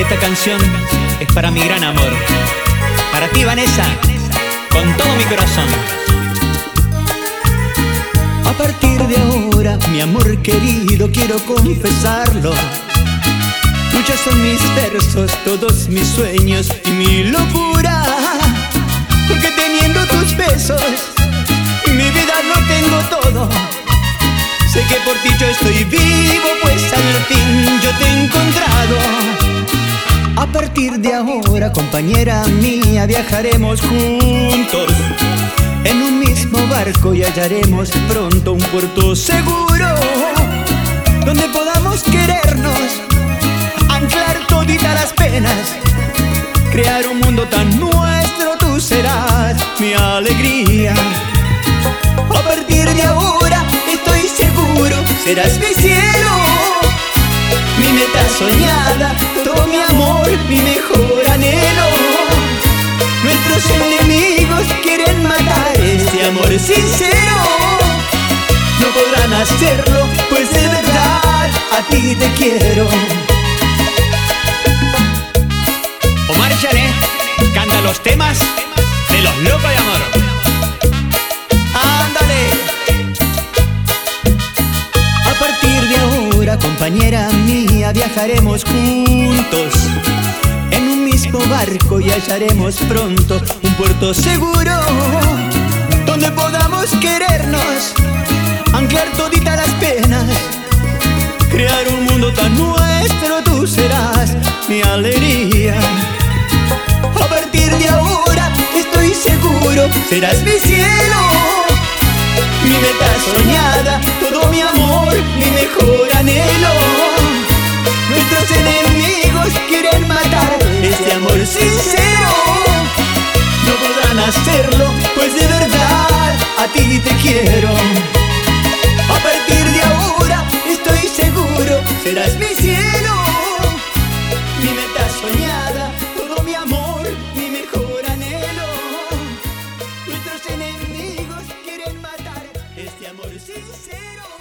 Esta canción es para mi gran amor. Para ti, Vanessa, con todo mi corazón. A partir de ahora, mi amor querido, quiero confesarlo. Muchos son mis versos, todos mis sueños y mi locura. Porque teniendo tus besos, mi vida lo tengo todo. Sé que por ti yo estoy vivo, pues al fin yo te he encontrado. A partir de ahora, compañera mía, viajaremos juntos en un mismo barco y hallaremos pronto un puerto seguro donde podamos querernos, anclar toditas las penas, crear un mundo tan nuestro, tú serás mi alegría. A partir de ahora estoy seguro, serás mi cielo, mi meta soñada, enemigos quieren matar este amor sincero. No podrán hacerlo, pues de verdad a ti te quiero. Omar Chané canta los temas de los locos de amor. Ándale. A partir de ahora, compañera mía, viajaremos juntos mismo barco y hallaremos pronto un puerto seguro donde podamos querernos, anclar toditas las penas, crear un mundo tan nuestro, tú serás mi alegría. A partir de ahora estoy seguro, serás mi cielo, sincero. No podrán hacerlo, pues de verdad a ti te quiero. A partir de ahora estoy seguro, serás mi cielo, mi meta soñada, todo mi amor, mi mejor anhelo. Nuestros enemigos quieren matar este amor sincero.